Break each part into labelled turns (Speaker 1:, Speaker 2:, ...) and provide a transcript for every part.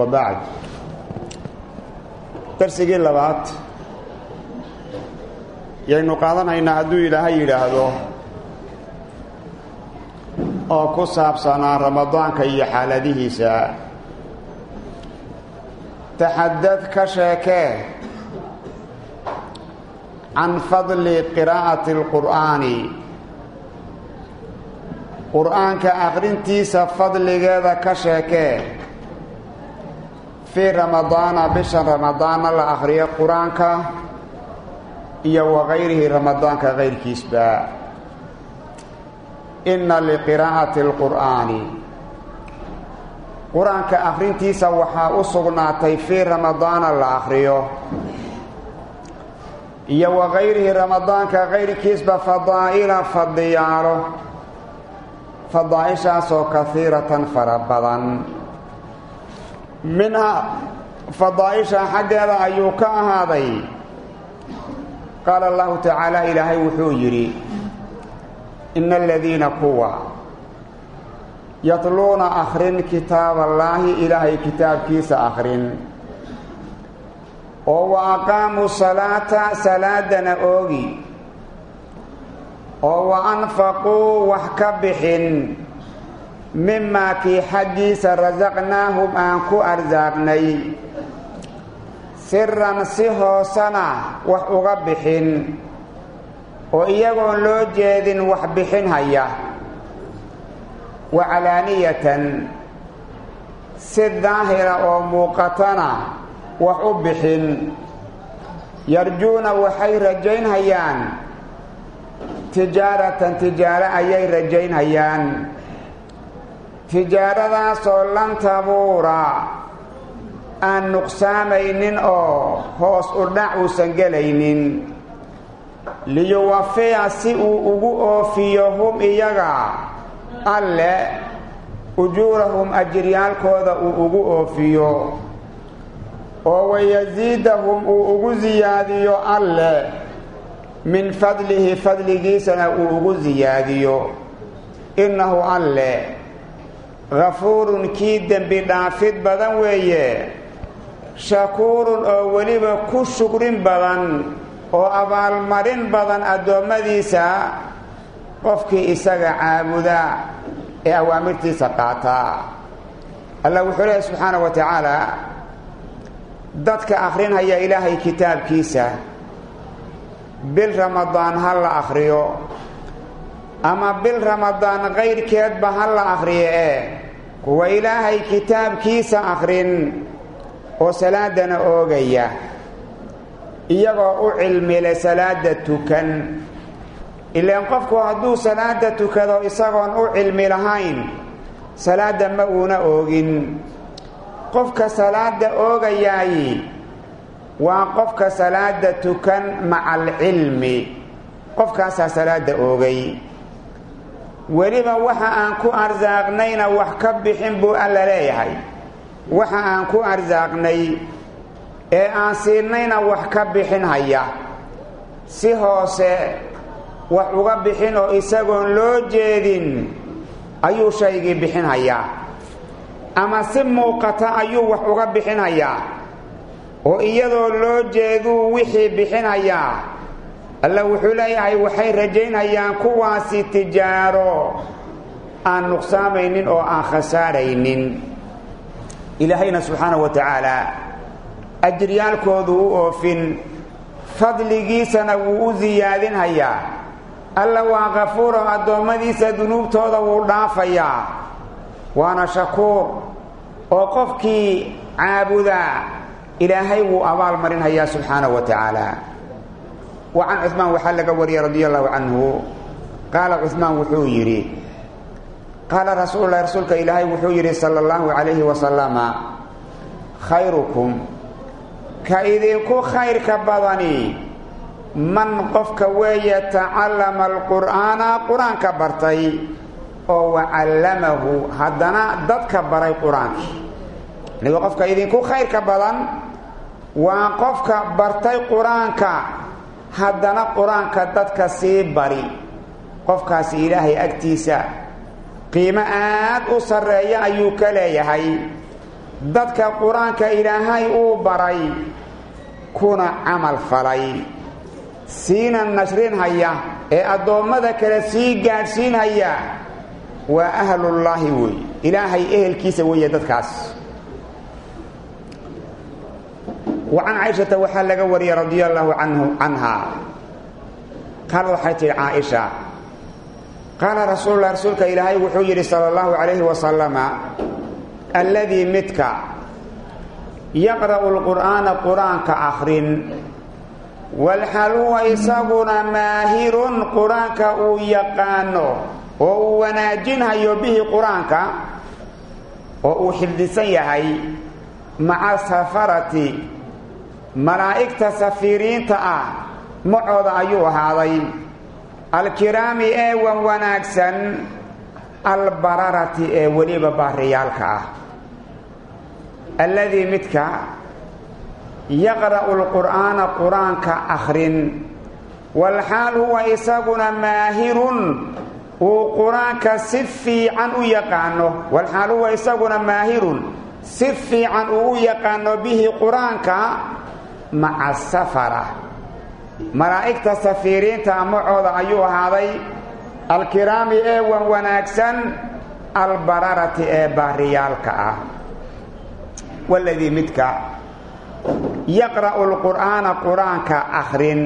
Speaker 1: wabacd darsigii labaad yaynu qaadanaynaa hadduu ilaahay yidhaahdo oo ku saabsanaa ramadaanka iyo xaaladihiisa. Taxadad ka sheekee can fadli qiraa'ati اlqur'aani qur'aanka akhrintiisa fadligeeda ka sheekee fii ramadaana bishan ramadaana la akhriyo qur'aanka iyo wakayrihi ramadaanka kayrkiisba inna liqiraa'ati alqur'aani. Qur'aanka akhrintiisa waxaa u sugnaatay fii ramadaana la akhriyo. Iyo wakayrihi ramadaanka kayrkiisba fadaa'ila fadiyaalo fadaa'ishaasoo kahiiratan fara badan minhaa fadaa'isha xaggeeda ayuu ka ahaaday. Qaala allahu tacaala ilaahay wuxuu yidhi ina aladiina kuwa yatluuna akhrin kitaaballaahi ilaahay kitaabkiisa akhrin. Oo wa aqaamuu salaata salaadana oogi. Oo wa anfaquu wax ka bixin mimaa kii xaggiisa rasaqnaahum aan ku arsaaqnay siran si hoosana wax uga bixin oo iyagoon loo jeedin wax bixin haya wa calaaniyatan si daahira oo muuqatana wax u bixin yarjuuna waxay rajaynhayaan tijaaratan tijaaro ayay rajaynhayaan tijaaradaasoo lan tabuura aan nuqsaamaynin oo hoos u dhac uusan gelaynin. Liyuwafiya si uu ugu oofiyo hum iyaga alle ujuurahum ajiryaalkooda uu ugu oofiyo. Oo wayasiidahum uu ugu siyaadiyo alle min fadlihi fadligiisana uu ugu siyaadiyo innahu alle hafuurun kii dembi dhaafid badan weeye. Shakuurun oo weliba ku shukrin badan oo abaalmarin badan addoommadiisa qofkii isaga caabuda ee awaamirtiisa qaataa allah wuxuu leehay subxaana wa tacaala dadka akhrinhaya ilaahay kitaabkiisa bil ramadaan ha la akhriyo ama bil ramadaan kayrkeedba ha la akhriyo ee kuwa ilaahay kitaabkiisa akhrin oo salaadana oogaya. Iyagoo u cilmile salaada tukan. Ilaan qofku hadduu salaada tukado isagoon u cilmi lahayn salaadda ma uuna oogin. Qofka salaada oogayaay waa qofka salaada tukan maca alcilmi. Qofkaasaa salaada oogay weliba waxa aan ku arsaaqnayna wax ka bixin buu alla leeyahay. Waxa aan ku arsaaqnay ee aan siinayna wax ka bixin haya. Si hoose wax uga bixin oo isagoon loo jeedin ayuu shaygii bixin hayaa ama si muuqata ayuu wax uga bixin hayaa oo iyadoo loo jeeduu wixii bixinayaa alla wuxuu leeyahay waxay rajaynhayaan kuwaasi tijaaro. Aan nuqsaamaynin oo aan khasaaraynin. Ilaahayna subxaana wa tacaala ajiryaalkoodu u oofin fadligiisana wuu u siyaadinhayaa alla waa kafuuro addoommadiisa dunuubtooda wuu dhaafayaa. Waana shakuur oo qofkii caabudaa ilaahay wuu abaal marinhayaa subxaana wa tacaala wa can cumaan waxaa laga wariyey radi allahu canhu. Qaala cumaan wuxuu yidhi qaala rasuululahi rasuulka ilaahay wuxuu yidhi sala allahu calayhi wasalama khayrukum ka idinku khayrka badani man qofka weeye tacallama alqur'aana qur'aanka bartay oo wacallamahu haddana dadka baray qur'aanka anigo qofka idinku khayrka badan waa qofka bartay qur'aanka haddana qur'aanka dadka sii bari. Qofkaasi ilaahay agtiisa qiimo aad u sarreeya ayuu ka leeyahay. Dadka qur'aanka ilaahay uu baray kuna camal falay. Siina nashrinhaya ee addoommada kale sii gaadhsiinhaya waa ahlullaahi wey. Ilaahay ehelkiisa weeye dadkaas wa can caaishata waxaa laga wariyey radia allaahu canhu canhaa qaalad waxay tidhi caaisha qaala rasuululah rasuulka ilaahay wuxuu yidhi sala allahu calayhi wasalama alladii midka yaqra'u lqur'aana qur'aanka akhrin walxal huwa isaguna maahirun qur'aanka uu yaqaano oo uu wanaajinhayo bihi qur'aanka oo uu xifdisan yahay maca safarati malaa'igta safiiriinta ah macooda ayuu ahaaday. Alkiraami ee wan wanaagsan albararati ee weliba baariyaalka ah. Alladii midka yaqra'u lqur'aana qur'aanka akhrin walxaal huwa isaguna maahirun uu qur'aanka si u yaqaano. Walxaal huwa isaguna maahirun si fiican uu u yaqaano bihi qur'aanka maca safara. Malaa'igta safiiriinta macooda ayuu ahaaday alkiraami ee wan wanaagsan albararati ee baariyaalka ah. Waladii midka yaqra'u lqur'aana qur'aanka akhrin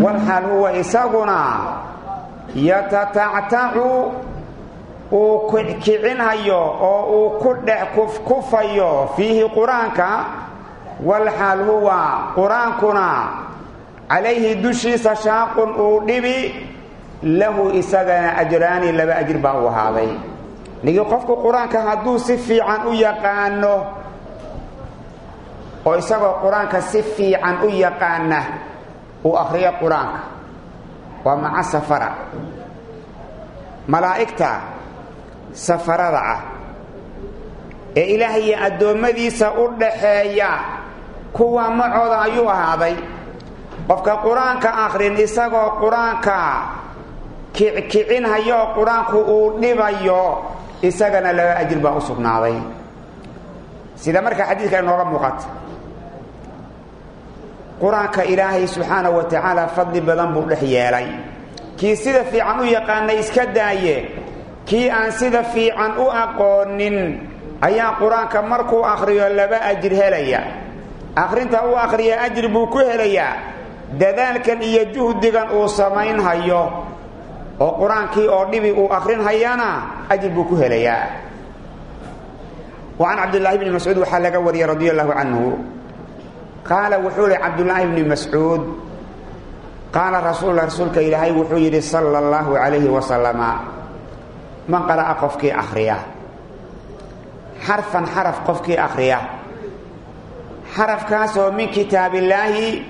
Speaker 1: walxal huwa isaguna yatatactacu uu kicinhayo oo uu ku dhex kufkufayo fiihi qur'aanka walxal huwa qur'aankuna calayhi dushiisa shaaqun uu dhibi lahu isagana ajraani laba ajir baa u ahaaday nigi qofku qur'aanka hadduu si fiican u yaqaano oo isagoo qur'aanka si fiican u yaqaana uu akhriyo qur'aanka waa maca safara malaa'igta safarada ah ee ilaahayo addoommadiisa u dhaxeeya kuwa macooda ayuu ahaaday qofka qur'aanka akhrin isagoo qur'aanka kickicinhayo oo qur'aanku uu dhibayo isagana laba ajir baa u sugnaaday. Sida markaa xadiidka inooga muuqata qur'aanka ilaahay subxaanahu wa tacaala fadli badan buu dhex yeelay. Kii sida fiican u yaqaanay iska daaye kii aan sida fiican u aqoonin ayaa qur'aanka markuu akhriyo laba ajir helaya akhrinta u akhriya ajir buu ku helayaa. Dadaalkan iyo juhdigan uu samaynhayo oo qur'aankii oo dhibi uu akhrinhayana ajir buu ku helayaa. Wa can cabdillaahi bni mascuud waxaa laga wariyey radia allahu canhu qaala wuxuu ihi cabdullaahi bni mascuud. Qaala rasuulula rasuulka ilaahay wuxuu yidhi sala allahu calayhi wasalama man qara'a qofkii akhriya. Xarfan xaraf qofkii akhriya xarafkaasoo min kitaabillaahi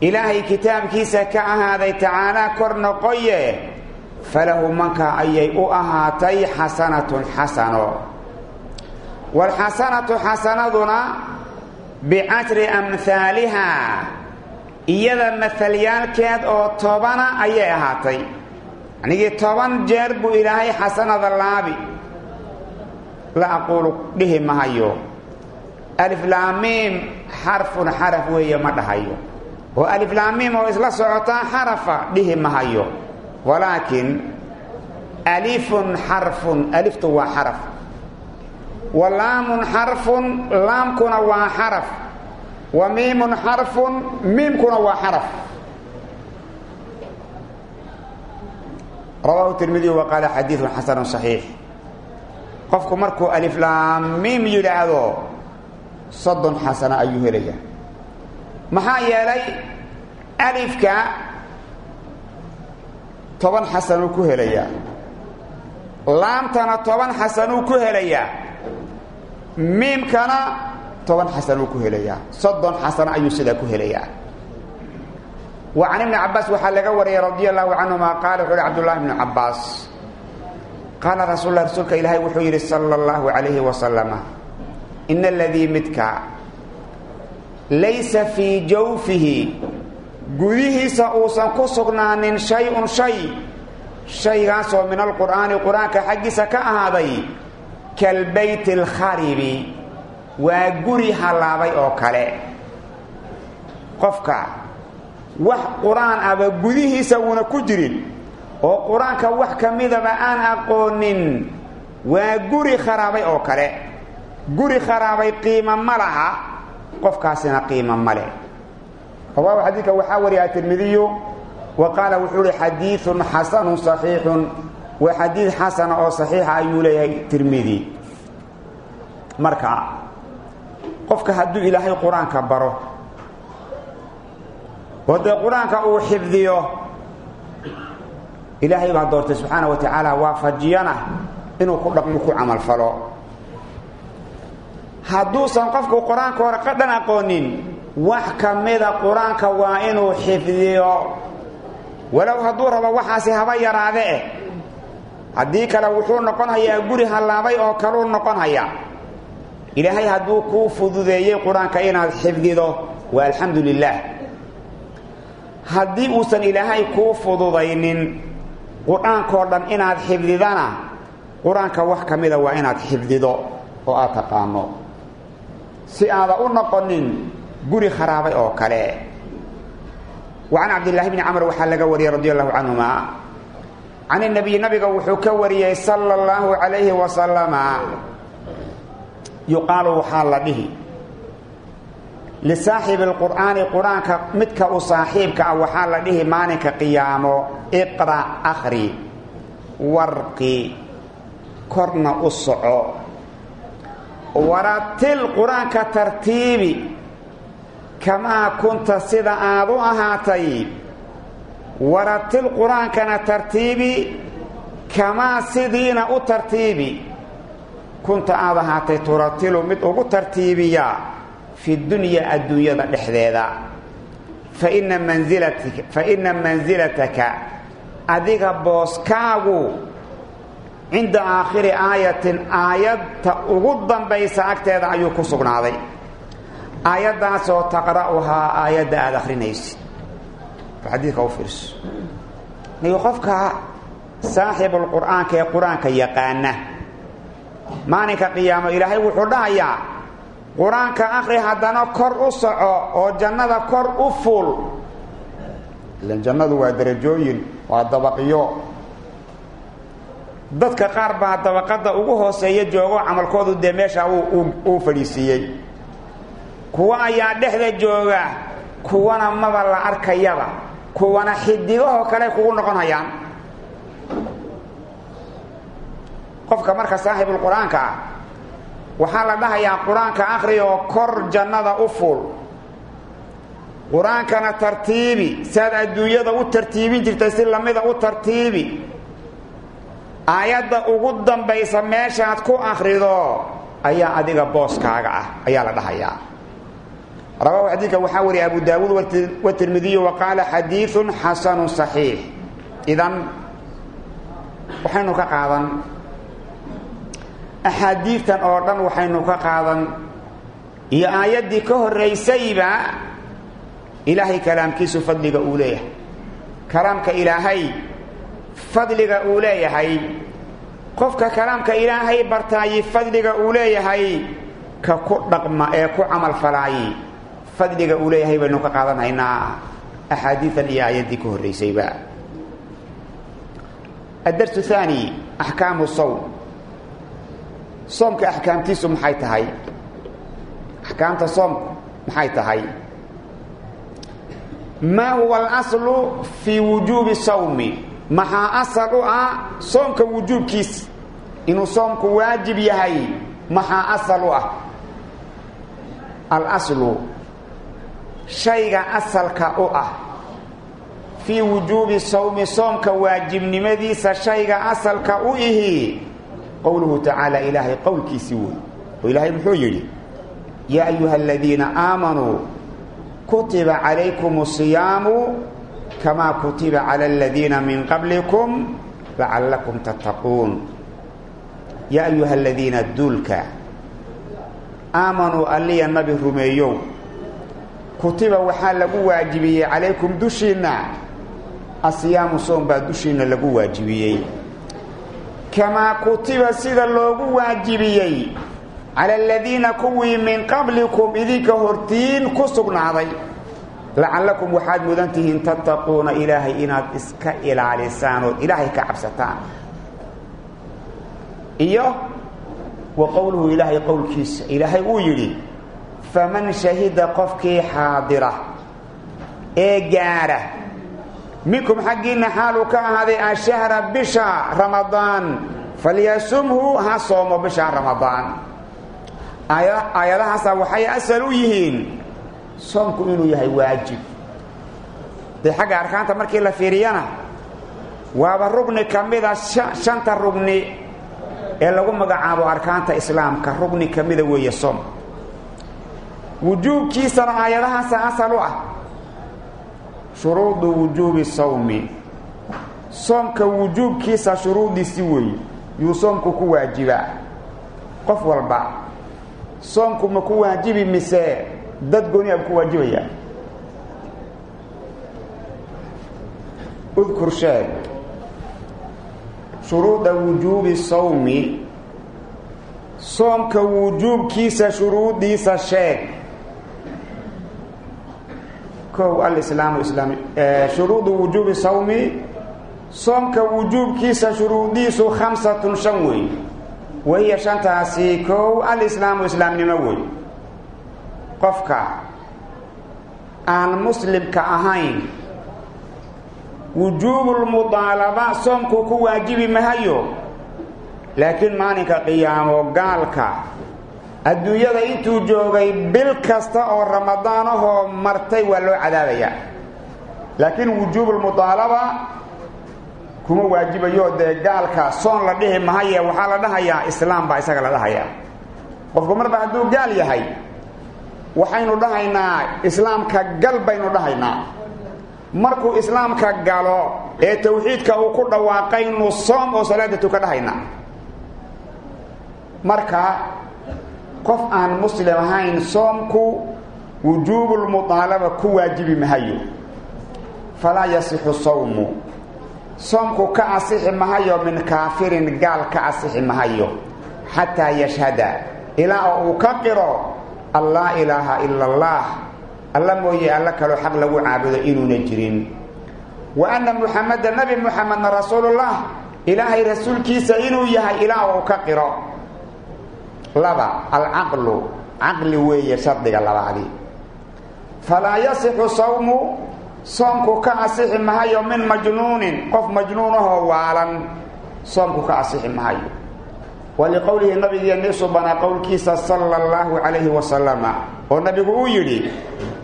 Speaker 1: ilaahay kitaabkiisa ka ahaaday tacaalaa kor noqoye falahu manka ayay u ahaatay xasanatun xasano. Waalxasanatu xasanaduna bicashri amhaalihaa iyada mahalyaalkeed oo tobana ayay ahaatay. Anigii toban jeer buu ilaahay xasanada laabi. La aquulu dhihi mahayo aliflaamiim xarfun xaraf weeye ma dhahayo. Oo aliflaamiim oo isla socotaa xarafa dhihi mahayo walaakin alifun xarfun aliftu waa xaraf wa laamun xarfun laamkuna waa xaraf wa miimun xarfun miimkuna waa xaraf rawaahu tirmidiy wa qaala xadiidun xasanun saxiix. Qofku markuu aliflaamiim yidhaahdo soddon xasano ayuu helayaa. Maxaa yeelay alifka toban xasanuu ku helayaa. Laamtana toban xasanuu ku helayaa. Miimkana toban xasanuu ku helayaa. Soddon xasano ayuu sidaa ku helayaa. Wa can ibni cabbaas waxaa laga wariyay radia allahu canhuma qaala wuxuu uhi cabdullahi ibnu cabbaas. Qaala rasuul lah rasuulka ilaahay wuxuu yidhi sala allahu calayhi wasalama ina aladii midka laysa fii jawfihi gudihiisa uusan ku sugnaanin shay-un shay shaygaasoo min alqur'aani qur'aanka xaggiisa ka ahaaday kalbayti alkharibi waa guri hallaabay oo kale qofka wax qur'aan aba gudihiisa uuna ku jirin oo qur'aanka wax ka midaba aan aqoonin waa guri kharaabay oo kale guri kharaabay qiimo ma laha qofkaasina qiimo ma leh. Rawaahu xadiidka waxaa wariya tirmidiyu wa wuxuu uhi xadiidun xasanun saxiixun. Waa xadiid xasana oo saxiixa ayuu leeyahay tirmidi. Marka qofka hadduu ilaahay qur'aanka baro oo dee qur'aanka uu xifdiyo ilaahay baa doortay subxaana wa tacaala waafajiyana inuu ku dhaqmo ku camalfalo hadduusan qofku qur'aanka hore qadhan aqoonin wax ka mida qur'aanka waa inuu xifdiyo. Walow hadduu rabo waxaasi haba yaraade eh haddii kale wuxuu noqon hayaa guri hallaabay oo kaluu noqon haya ilaahay hadduu kuu fududeeyey qur'aanka inaad xifdido waa alxamdu lilaah haddii uusan ilaahay kuu fududaynin qur'aankoo dhan inaad xifdidana qur'aanka wax ka mida waa inaad xifdido oo aad taqaano si aada u noqonin guri kharaabay oo kale. Wa can cabdillaahi bni camr waxaa laga wariyey radi allahu canhuma can inabiy nabiga wuxuu ka wariyey sala allahu calayhi wasalama yuqaalu waxaa la dhihi. Lisaaxibi alqur'aani qur'aanka midka u saaxiibka ah waxaa la dhihi maalinka qiyaamo. Iqra' akhri warqi korna u soco waratil qur'aanka tartiibi. Kamaa kunta sida aad u ahaatay. Waratil qur'aankana tartiibi. Kamaa sidiina u tartiibi. Kunta aad ahaatay turatilu mid ugu tartiibiya fi dunyaa adduunyada dhexdeeda. Faina mansilataka adiga booskaagu cinda aakhiri aayatin aayadta ugu dambaysa agteeda ayuu ku sugnaaday. Aayaddaasoo taqra'uhaa aayadda aada akhrinaysid. Xadiidka u fiirso. Niga qofka saaxibulqur'aanka ee qur'aanka yaqaana maalinka qiyaamo ilaahay wuxuu dhahayaa qur'aanka akhri haddana kor u soco oo jannada kor u fuul. Ilan jannadu waa darajooyin waa dabaqyo dadka qaar baa dabaqadda ugu hooseeya joogo camalkoodu dee meesha uu fadhiisiiyey kuwa ayaa dhexda jooga kuwana maba la arkayaba kuwana xidigahoo kale kugu noqon hayaan qofka marka saaxibulqur-aanka ah waxaa la dhahayaa qur'aanka akhri oo kor jannada u fuul. Qur'aankana tartiibi saad adduunyada u tartiibin jirtay si lamida u tartiibi aayadda ugu dambaysa meeshaad ku akhrido ayaa adiga booskaaga ah ayaa la dhahayaa. Rawaahu xadiidka waxaa wariyay abu daawuud watirmidiyu wa qaala xadiidun xasanu saxiix. Idan waxaynu ka qaadan axaadiidtan oo dhan waxaynu ka qaadan iyo aayaddii ka horraysayba ilaahay kalaamkiisu fadliga uu leeyahay. Kalaamka ilaahay fadliga uu leeyahay. Qofka kalaamka ilaahay bartaayi fadliga uu leeyahay ka ku dhaqma ee ku camal falaayi. Fadliga uu leeyahay baynu ka qaadanhaynaa axaadiidan iyo aayaddii ka horraysayba addarsu haani axkaamu sawm. Soomka axkaamtiisu maxay tahay? Axkaamta soomku maxay tahay? Maa huwa alaslu fii wujuubi sawmi maxaa asal u ah soomka wujuubkiisa inuu soomku waajib yahay maxaa asal u ah? Alaslu shayga asalka u ah. Fii wujuubi sawmi soomka waajibnimadiisa shayga asalka u ihi. Qowluhu tacaala ilaahay qowlkiisii wey oo ilaahay muxuu yidhi yaa ayuha aladiina aamanuu kutiba calaykum asiyaamu kamaa kutiba cala aladiina min qablikum lacallakum tattaquun yaa ayuha aladiina duulka aamanuu alliya nabi rumeeyow kutiba waxaa lagu waajibiyey calaykum dushiinna asiyaamu soom baa dushiinna lagu waajibiyey kamaa kutiba sida loogu waajibiyey cala aladiina kuwii min qablikum idinka hortiin ku sugnaaday lacallakum waxaad mudan tihiin tattaquuna ilaahay inaad iska ilaalisaan ood ilaahay ka cabsataan. Iyo wa qowluhu ilaahay qowlkiisa. Ilaahay uu yidhi faman shahida qofkii xaadira ee gaadha minkum xaggiinna xaaluu ka ahaaday ashahra bisha ramadaan falyasumhu ha soomo bisha ramadaan. Aayadahaasa waxay asal u yihiin soomku inuu yahay waajib. Dee xagga arkaanta markii la fiiriyana waaba rugni ka mida shanta rugni ee lagu magacaabo arkaanta islaamka. Rugni ka mida weeye soom wujuubkiisana aayadahaasa asal u ah. Shuruudu wujuubi sawmi. Soomka wujuubkiisa shuruudiisi weeye yuu soomku ku waajibaa. Qof walba soomku ma ku waajibi mise dad gooni a ku waajibayaa. Udkur sheeg shuruuda wujuubi sawmi soomka wujuubkiisa shuruudiisa sheeg. Kow alislaamu islaami shuruudu wujuubi sawmi soomka wujuubkiisa shuruudiisu khamsatun shan wey wahiya shantaasi kow alislaamu islaamnimo wey qofka aan muslimka ahayn wujuubulmudaalaba soomku ku waajibi mahayo laakiin maalinka qiyaamo gaalka adduunyada intuu joogay bil kasta oo ramadaanahoo martay waa loo cadaabayaa laakiin wujuubulmudaalaba kuma waajibayo dee gaalka soon la dhihi mahaye waxaa la dhahayaa islaam baa isaga la dhahayaa. Qofku marba hadduu gaal yahay waxaynu dhahaynaa islaamka gal baynu dhahaynaa. Markuu islaamka galo ee tawxiidka uu ku dhawaaqaynu soom oo salaada tuka dhahaynaa. Marka qof aan muslim ahayn soomku wujuubulmudaalaba ku waajibi mahayo. Falaa yasixu sawmu. Soomku ka asixi mahayo min kaafirin gaal ka asixi mahayo. Xataa yashhada ilaa oo uu ka qiro an laa ilaaha ila allah alla mooye alla kaloo xaq lagu caabudo inuuna jirin. Wa anna muxameda nabi muxamedna rasuulullah ilaahay rasuulkiisa inuu yahay ilaa oo uu ka qiro. Laba alcaqlu. Caqli weeye shardiga labaadii falaa yasixu sawmu soomku ka asixi mahayo min majnuunin. Qof majnuunahoo waalan soomku ka asixi mahayo waliqowlihi nabigeennii subanaa qowlkiisa sala allahu calayhi wasalama oo nabigu uu yidhi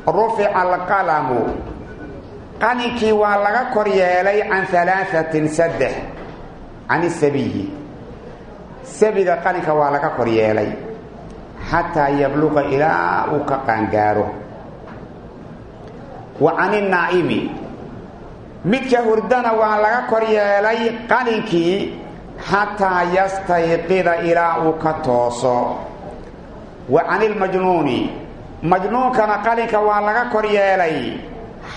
Speaker 1: rufica alqalamu qalinkii waa laga kor yeelay can alaaثatin saddex can isabiyi sabiga qalinka waa laga kor yeelay xataa yabluqa ilaa uu ka qaangaaro. Wa can inaa'imi midka hurdana waa laga kor yeelay qalinkii xataa yastayqida ilaa uu ka tooso wa can ilmajnuuni majnuunkana qalinka waa laga kor yeelay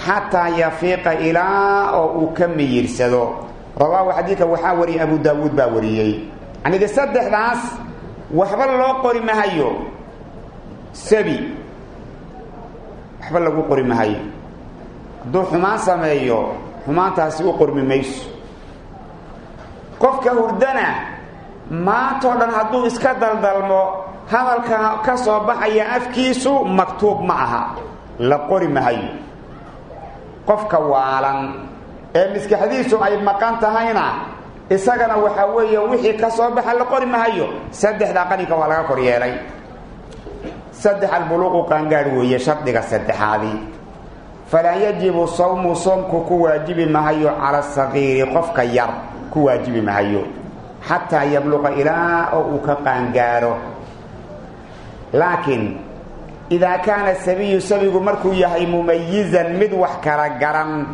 Speaker 1: xataa yafiiqa ilaa oo uu ka miyirsado rawaahu xadiidka waxaa wariyay abu daawuud baa wariyey yaniga saddexdaas waxba loo qori mahayo sabi waxba lagu qori mahayo hadduu xumaan sameeyo xumaantaasi u qormi mayso qofka hurdana maantoo dhan hadduu iska daldalmo hadalka ka soo baxaya afkiisu maktuub ma aha. La qori mahayo qofka waalan ee maskaxdiisu ay maqan tahayna isagana waxaa weeye wixii ka soo baxa la qori mahayo saddexdaa qalinka waa laga kor yeelay. Saddex albuluuqu qaangaadh weeye shardiga saddexaadii falaa yajibu sawmu soomku ku waajibi mahayo cala sagiiri qofka yar ku waajibi mahayo. Xataa yabluqa ilaa oo uu ka qaangaaro. Laakiin idaa kaana sabiyu sabigu markuu yahay mumayizan mid wax kala garan.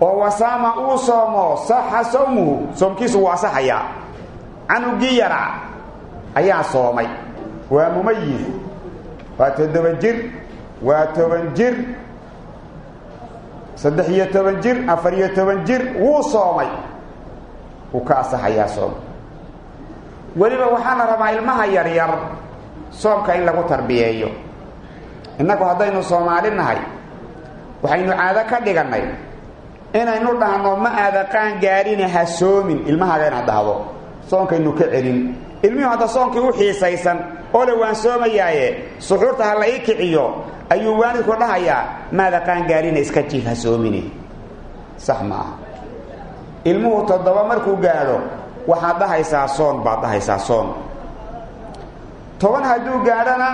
Speaker 1: Oo wasaama uu soomo saxa sawmuhu soomkiisu wuu asaxayaa canugii yara ayaa soomay. Waa mumayiz waa toddoba jir waa toban jir saddex iyo toban jir afar iyo toban jir wuu soomay wuu ka asaxayaa soom. Weliba waxaana rabaa ilmaha yaryar soomka in lagu tarbiyeeyo. Innagu haddaynu soomaali nahay waxaynu caado ka dhigannay. Inaynu dhahno ma aada qaan ha soomin ilmahaaga inaad dhahdo. Soonkaynu ka celin. Ilmihii hadda soonkii u xiisaysan oo le waan soomayaaye suxuurta ha la ii kiciyo ayuu waalidku dhahayaa maada qaan gaadhine iska jiif ha soomine. Sax ma aha ilmuhu toddoba markuu gaadho waxaad dhahaysaa soon baad dhahaysaa soon. Toban hadduu gaadhana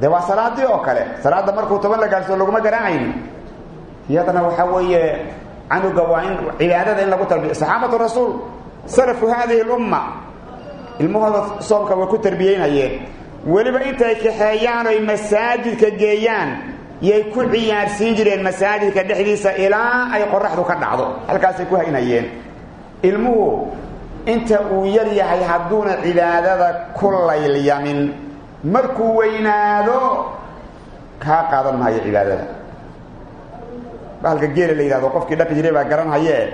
Speaker 1: de waa salaadii oo kale. Salaadda markuu toban la gaadhsoo laguma garaacayni iyadana waxaa weeye canuga waa in cibaadada in lagu tarbiya saxaabatu rasuul salafu haadihi lumma. Ilmahooda soomka way ku tarbiyeynayeen weliba intay kaxeeyaan oy masaajidka geeyaan yay ku ciyaarsiin jireen masaajidka dhexdiisa ilaa ay qoraxdu ka dhacdo. Halkaasay ku haynayeen. Ilmuhu inta uu yar yahay hadduuna cibaadada ku laylyamin markuu weynaado kaa qaadan maayo cibaadada. Bahalka geela la yidhahdo qofkii dhaqi jiray baa garanhayee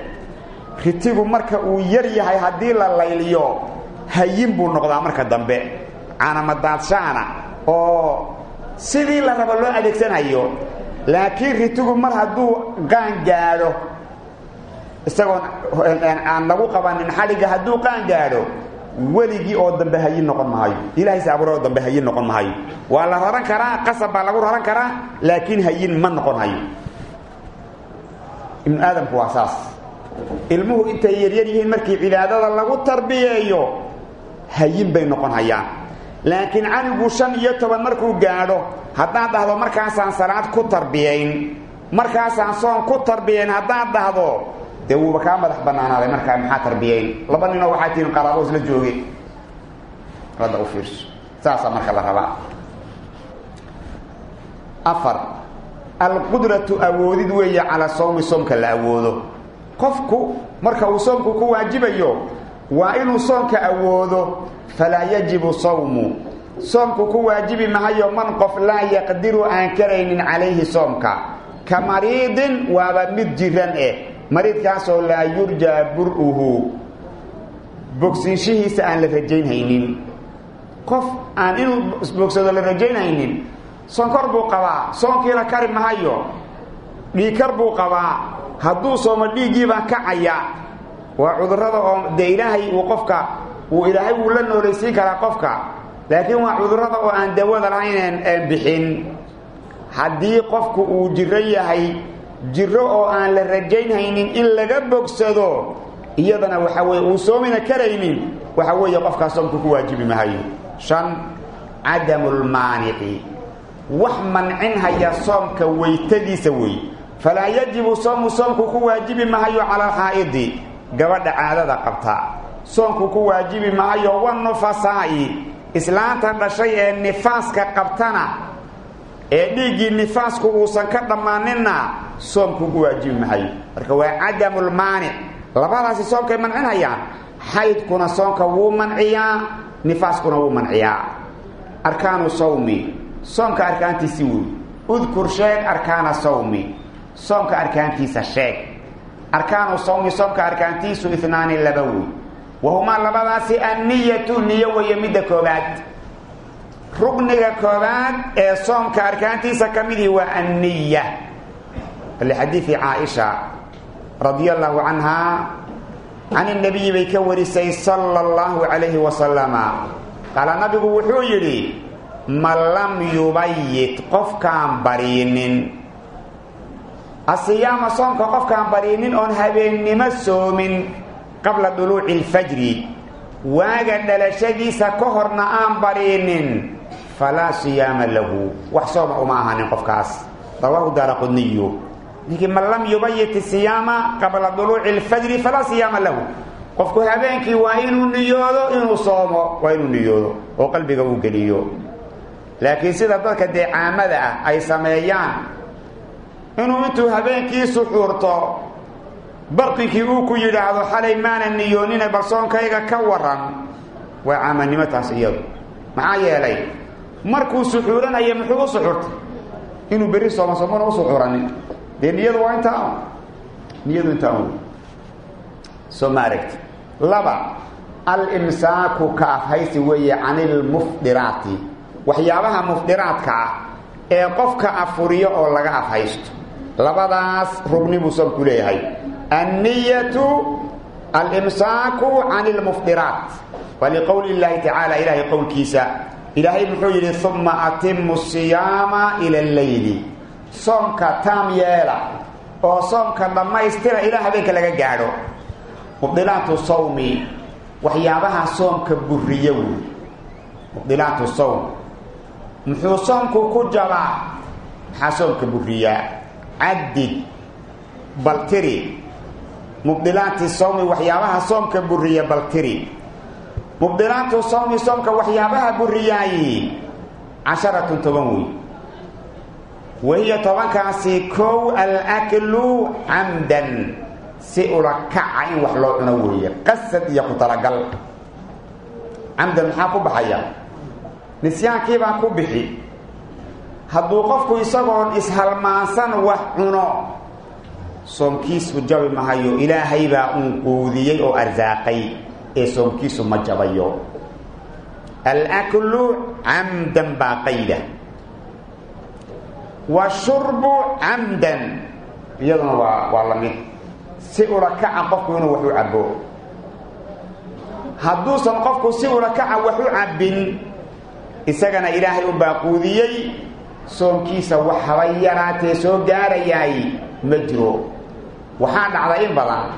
Speaker 1: ritigu marka uu yar yahay haddii la layliyo hayin buu noqdaa marka dambe. Caanamadaadshaana oo sidii la rabo loo adeegsanayo laakiin ritigu mar hadduu qaan gaadho isagoon aan lagu qabanin xadhigga hadduu qaan gaadho weligii oo dambe hayin noqon mahayo ilaahayse abuure oo dambe hayin noqon mahayo waa la raran karaa qasab baa lagu raran karaa laakiin hayin ma noqon hayo. Ibnu aadamku waa saas. Ilmuhu intay yaryar yihiin markii cibaadada lagu tarbiyeeyo hayin bay noqon hayaan laakiin canigu shan iyo toban markuu gaadho haddaad dhahdo markaasaan salaad ku tarbiyayn markaasaan soon ku tarbiyayn haddaad dhahdo dee wuuba kaa madax banaanaaday markaa maxaa tarbiyayn? Laba ninoo waxaa tihiin qaraabo isla jooge hadda u fiirso. Saasaa marka la rabaa. Afar alqudratu awoodid weeye calaa sawmi soomka la awoodo. Qofku marka uu soomku ku waajibayo waa inuu soomka awoodo falaa yajibu sawmu. Soomku ku waajibi mahayo man qof laa yaqdiru aan karaynin calayhi soomka ka mariidin waaba mid jiran eh. Mariidkaasoo laa yurjaa bur-uhu. Bogsiishihiisa aan la rajaynhaynin qof aan inuu bogsado la rajaynhaynin sonkor buu qabaa. Soonkiina kari mahayo dhiigkar buu qabaa. Hadduu soomo dhiiggiibaa kacaya waa cudurrada oo dee ilaahay uu qofka uu ilaahay wuu la noolaysiin karaa qofka. Laakiin waa cudurrada oo aan dawada lahayn bixin. Haddii qofku uu jiro yahay jiro oo aan la rajaynhaynin in laga bogsado iyadana waxa weye uu soomina karaynin waxa weeye qofkaas soomku ku waajibi mahayo shan cadamulmaanici wax mancinhaya soomka weytadiisa wey falaa yajibu soomu soomku ku waajibi mahayo cala alxaa'idi gabadha caadada qabta. Soomku ku waajibi mahayo wanufasaa'i islaanta dhashay ee nifaaska qabtana ee dhiiggii nifaasku uusan ka dhammaaninna soomku ku waajibi mahayo marka waa cadamulmaanic labadaasi soomkay mancinhayaan xaydkuna soomka wuu manciyaa nifaaskuna wuu manciyaa. Arkaanu sawmi. Soomka arkaantiisi wey udkur sheeg arkaana sawmi. Soomka arkaantiisa sheeg arkaanu sawmi soomka arkaantiisu inaani laba wey wahumaa labadaasi anniyatu niyo weeye midda koobaad. Rugniga koobaad ee soomka arkaantiisa ka midii waa anniya. Lixadiidi caaisha radia allaahu canha can inabiyi bay ka warisay sala allahu calayhi wasalama. Qaala nabigu wuxuu yidhi man lam yubayit qofkaan bariinin asiyaama soomka qofkaan bariinin oon habeennimo soomin qabla duluuci alfajri. Waaga dhalashadiisa ka horna aan bariinin falaa siyaama lahu. Wax sooma uma ahanin qofkaas. Rawaahu daara qudniyu ninkii man lam yubayit siyaama qabla duluuci alfajri falaa siyaama lahu. Qofku habeenkii waa inuu niyoodo inuu soomo waa inuu niyoodo oo qalbiga uu geliyo. Laakiin sida dadka dee caamada ah ay sameeyaan inuu intuu habeenkii suxuurto barqinkii uu ku yidhaahdo xalay maana niyoonina bal soonkayga ka waran waa caamanimo taas iyadu. Maxaa yeelay markuu suxuuranaya muxuu u suxurtay? Inuu berri sooma soomana u suxuranin. Dee niyadu waa intaa niyadu intaa un soo ma aragti? Laba alimsaaku ka afhaysi weeye can ilmufdiraati waxyaabaha mufdiraadka ah ee qofka afuriyo oo laga afhaysto labadaas rugni buu soomku leeyahay anniyatu alimsaaku can ilmufdiraat wa liqowli llaahi tacaala ilaahay qowlkiisa ilaahay muxuu yidhi uma atimu siyaama ila alleyli soomka taam yeela oo soomka dhammaystira ilaa habeenka laga gaadho. Mubdilaatu sawmi waxyaabaha soomka buriya wey mubdilaatu sawm. Muxuu soomku ku jabaa? Maxaa soomka buriyaa caddid baltiri mubdilaati sawmi waxyaabaha soomka buriya baltiri. Mubdilaatu sawmi soomka waxyaabaha buriyaayi casharatun toban wey wahiya tobankaasi kow alaklu camdan si ula kaca in wax loo cuno weeye. Qasad iyo ku talagal. Camdan maxaa ku baxaya? Nisyaankiibaa ku bixi hadduu qofku isagoon ishalmaansan wax cuno soomkiisu jabi mahayo ilaahay baa uun quudiyey oo arsaaqay ee soomkiisu ma jabayo. Alaklu camdan baa qayda. Washurbu camdan iyaduna waa waa la mid si ula kaca qofku inuu wax u cabo hadduusan qofku si ula kaca wax u cabbin isagana ilaahay u baaquudiyey soomkiisa wax yaraatee soo gaarayaay ma jiro. Waxaa dhacda in badan.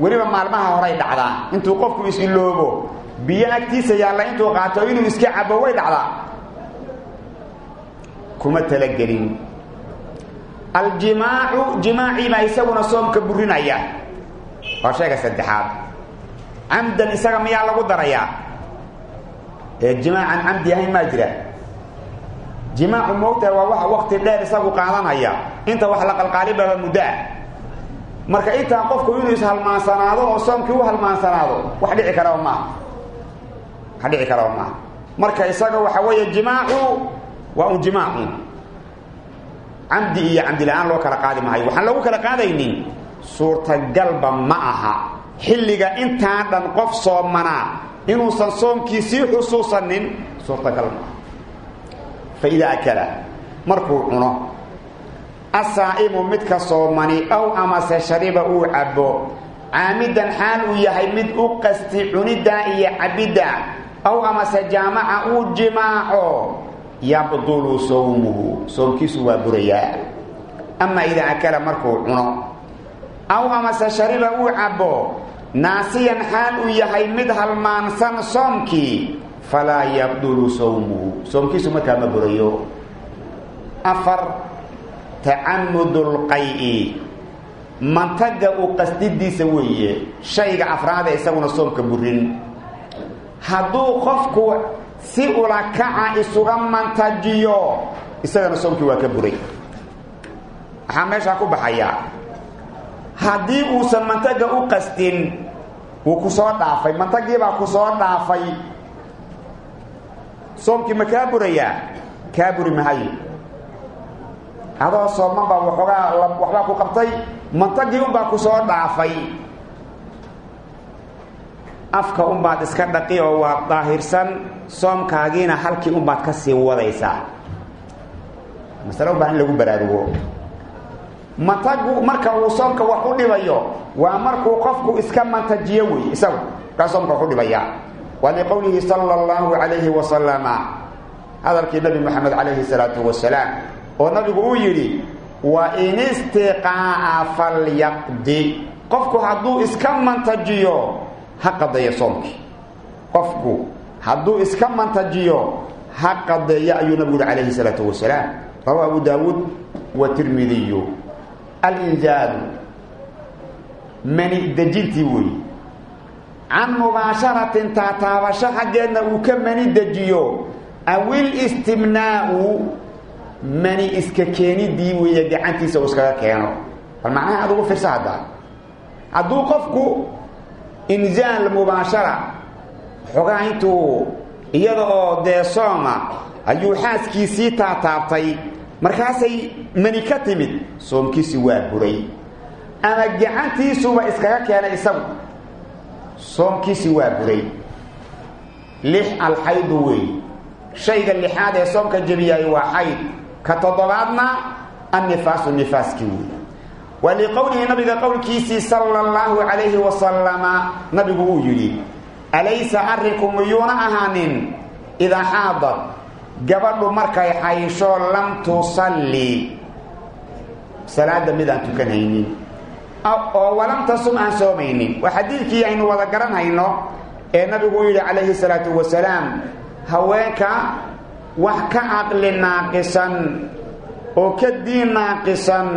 Speaker 1: Weliba maalmaha horay dhacdaa. Intuu qofku is-iloobo biyo agtiisa yaalla intuu qaato inuu iska cabo way dhacdaa. Kuma talagelin. Aljimaacu jimaacii baa isaguna soomka burinaya waa sheega saddexaad. Camdan isaga miyaa lagu darayaa? Ee jimaacan camdi ahayn maa jira jimaacu moogtaha waa waxa wakti dheer isagu qaadanaya. Inta wax la qalqaalibaba muddoa marka intaa qofku inuu ishalmaansanaado oo soomkii u halmaansanaado wax dhici karaba maaha wax dhici karaba maaha marka isaga waxa weeye jimaacu waa un jimaacun camdi iyo camdi la'aan loo kala qaadi mahayo waxaan lagu kala qaadaynin. Suurtagalba ma aha. Xilliga intaa dhan qof soomanaa inuusan soomkii sii xusuusanin suurtagal maaha fa idaa akala markuu cuno asaa'imu midka soomani ow amase shariba uu cabbo caamidan xaal uu yahay mid u qasti cuniddaa iyo cabidda ow amase jaamaca uu jimaaco yabdulu sawmuhu soomkiisu waa burayaa. Ama idaa akala markuu cuno aw amase shariba uu cabbo naasiyan xaal uu yahay mid halmaansan soomkii falaa yabdulu sawmuhu soomkiisu markaa ma burayo afar tacamudulqay-i mantaga uu qasdidiisa weeye shayga afraada isaguna soomka burin hadduu qofku si ula kaca isuga mantajiyo isagana soomkii waa ka buray maxaa meeshaa ku baxaya haddii uusan mantaga u qasdin. Wuu ku soo dhaafay mantagiibaa ku dhaafay soomkii ma kaa burayaa? Kaa buri mahayo adoo sooman baa waxoogaa waxbaa ku qabtay mantagii unbaa ku soo dhaafay. Afka unbaad iska dhaqi oo waa daahirsan soomkaagiina halkii unbaad ka sii wadaysaa. Masale u baahan in lagu baraarugo. Mantagu marka uu soomka wax u dhibayo waa markuu qofku iska mantajiyo wey isagu. Kaa soomka wax u dhibaya waa liqowlihi sala allahu calayhi wasalama hadalkii nabi moxamed calayhi salaatu wasalaam oo nabigu uu yidhi wa in istiqaa'a falyaqdi. Qofku hadduu iska mantajiyo ha qadeeya soomkii qofku hadduu iska mantajiyo ha qadeeya ayuu nabigu yihi calayhi salaatu wasalaam rawa abu daawuud wa tirmidiyu. Mani dejintii weeye can mubaasharatin taataabasho xaggeedna uu ka mani dejiyo. Awil istimnaa'u mani iska keenidii weeye gacantiisa uu iskaga keeno. Bal macnaha aad ugu firsa hadda. Hadduu qofku inzaal mubaashara xogaa intuu iyada oo dee sooma ayuu xaaskiisii taataabtay. Markaasay mani ka timid soomkiisi waa buray. Ama gacantiisuba iskaga keenay isagu soomkiisi waa buray lix alxaydu wey shayga lixaad ee soomka jebiyay waa xayd. ka toddobaadna annifaasu nifaaskii wey wa liqowlihi nabiga qowlkiisii sala allahu calayhi wasalama nabigu uu yidhi alaysa arrinku miyuuna ahaanin? Idaa xaadad gabadhu markay xaysho lam tusalli. Salaada mid aan tukanaynin oo walam tasum aan soomaynin. Waa xadiidkii aynu wada garanhayno ee nabigu u yidhi calayhi salaatu wasalaam haweenka wax ka caqli naaqisan oo ka diin naaqisan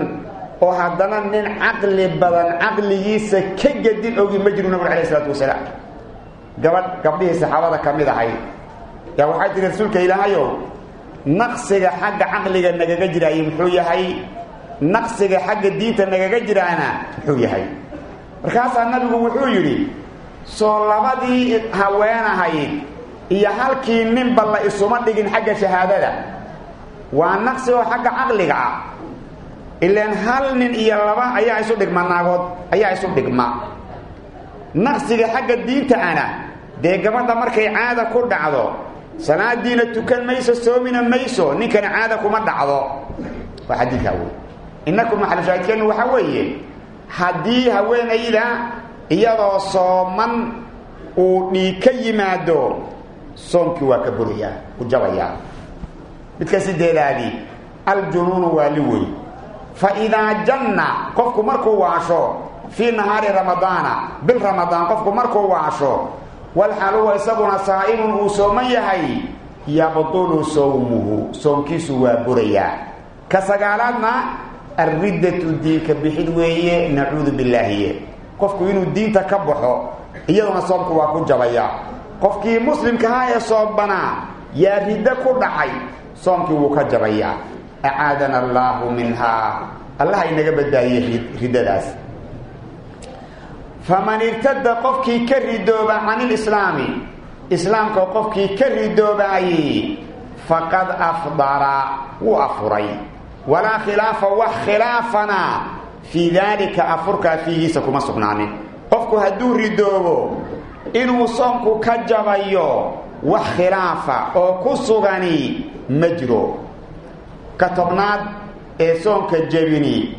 Speaker 1: oo haddana nin caqli badan caqligiisa ka gedin ogi ma jiru nabig alayh isalaatu wasalaam. Gabadh gabdhihii saxaabada ka mid ahay. Yaa waxay tiri rasuulka ilaahayow naqsiga xagga caqliga nagaga jiraayey muxuu yahay naqsiga xagga diinta nagaga jiraana muxuu yahay. Markaasaa nabigu wuxuu yidhi soo labadii haweenahayd iyo halkii ninba la isuma dhigin xagga shahaadada. Waa naqsi oo xagga caqliga ah. Ilaan hal nin iyo laba ayaa isu dhigma naagood ayaa isu dhigma. Naqsiga xagga diinta ana dee gabadha markay caada ku dhacdo salaadiina tukan mayso soomina mayso ninkana caada kuma dhacdo. Waa xadiidkaa wey inaku maxalushaahidkeennu waxaa weeye haddii haweenayda iyadoo sooman uu dhiig yimaado soomkii waa ka burayaa ku jabayaa midka sideedaadii aljunuunu waa li wey fa idaa janna qofku markuu waasho fii nahaari ramadaana bil ramadaan qofku markuu waasho walxaal huwa isaguna saa'imun uu sooman yahay yabdulu sawmuhu soomkiisu waa burayaa ka sagaalaadna alriddatu diinka bixid weeye nacuudu billaahiye qofku inuu diinta ka baxo iyaduna soomku waa ku jabaya qofkii muslimkahaa ee soobanaa yaa riddo ku dhacay soomkii wuu ka jabayaa acaadana allaahu minhaa allaha inaga badbaadiyey riddadaas faman irtada qofkii ka ridooba can ilislaami islaamka qofkii ka ridoobaayey faqad afdara wuu afuray walaa khilaafa wax khilaafana fii daalika afurkaa fiigiisa kuma sugnaanin. Qofku hadduu ridoobo inuu soomku ka jabayo wax khilaafa oo ku sugani ma jiro. Ka tobnaad ee soonka jebini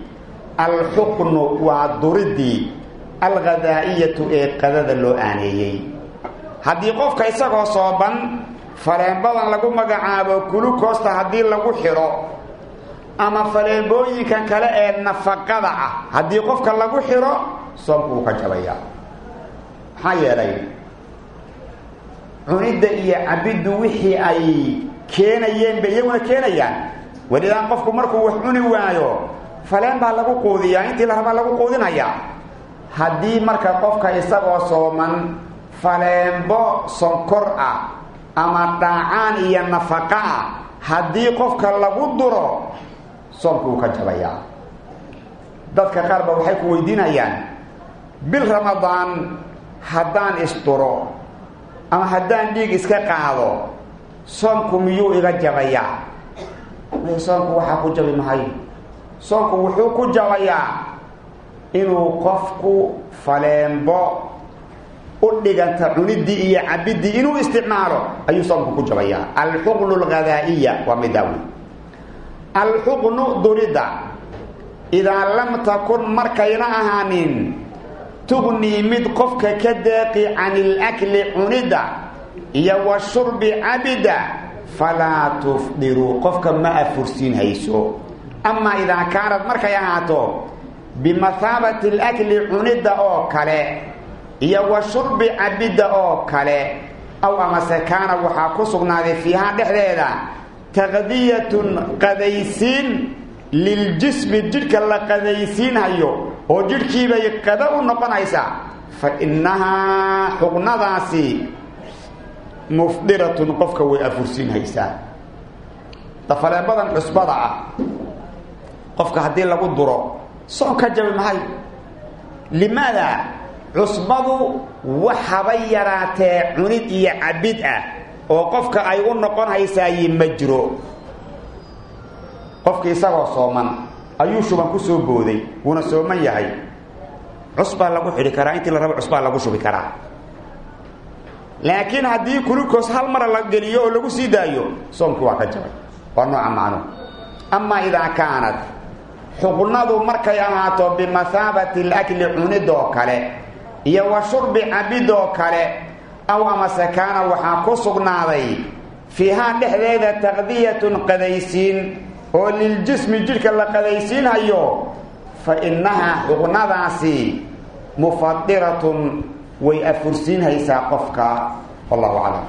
Speaker 1: alxuqnu waa duridii alghadaa'iyatu ee qadada loo aaneeyey. Haddii qofka isagoo sooban faleenbadan lagu magacaabo kulukoosta haddii lagu xidho ama faleembooyinkan kale ee nafaqada ah. Haddii qofka lagu xidho soomku wuu ka jabayaa. Maxaa yeelay? Cunidda iyo cabiddu wixii ay keenayeen bay iyaguna keenayaan. Welidaan qofku markuu wax cuni waayo faleen baa lagu quudiyaa intii la rabaa lagu quudinayaa haddii marka qofka isagoo sooman faleenbo sonkor ah ama dhaacaan iyo nafaqa ah haddii qofka lagu duro soomku wuu ka jabayaa. Dadka qaar ba waxay ku weydiinayaan bil ramadaan haddaan isduro ama haddaan dhiig iska qaado soomku miyuu iga jabayaa? Soomku waxaa ku jabi mahay soomku wuxuu ku jabayaa inuu qofku faleenbo u dhiganta cuniddii iyo cabiddii inuu isticmaalo ayuu soomku ku jabayaa. Alxuqnu alghadaa'iya waa midaawi alxuqnu duridda idaa lam takun markayna ahaanin tugnii mid qofka ka deeqi can ilakli cunidda iyo wa shurbi cabidda falaa tufdiruu qofka ma afursiin hayso. Amaa idaa kaanad markay ahaato bimathaabati alakli cunidda oo kale iyo wa shurbi cabidda oo kale aw amase kaana waxaa ku sugnaaday fiihaa dhexdeeda taqdiyatun qadaysiin liljismi jidhka la qadaysiinhayo oo jidhkiibay qada u noqonaysaa fa innahaa xuqnadaasi mufdiratun qofka way afursiinhaysaa dafaleebadan cusbada ah qofka haddii lagu duro soon ka jabi mahay. Limaada cusbadu waxaba yaraatee cunid iyo cabid ah oo qofka ay u noqon haysaayi ma jiro. Qofki isagoo sooman ayuu shuban ku soo booday wuuna sooman yahay. Cusbaa lagu xidhi karaa intii la rabo cusbaa lagu shubi karaa. Laakiin haddii kulukos hal mara la geliyo oo lagu sii daayo soomkii waa ka jabay. Waa nooca macno amaa idaa kaanad xuqnadu markay ahaato bimathaabati alakli cunidoo kale iyo wa shurbi cabidoo kale aw amase kaana waxaa ku sugnaaday fiihaa dhexdeeda taqdiyatun qadaysiin oo liljismi jidhka la qadaysiinhayo fa innahaa xuqnadaasi mufadiratun way afursiinhaysaa qofka. Wallahu aclam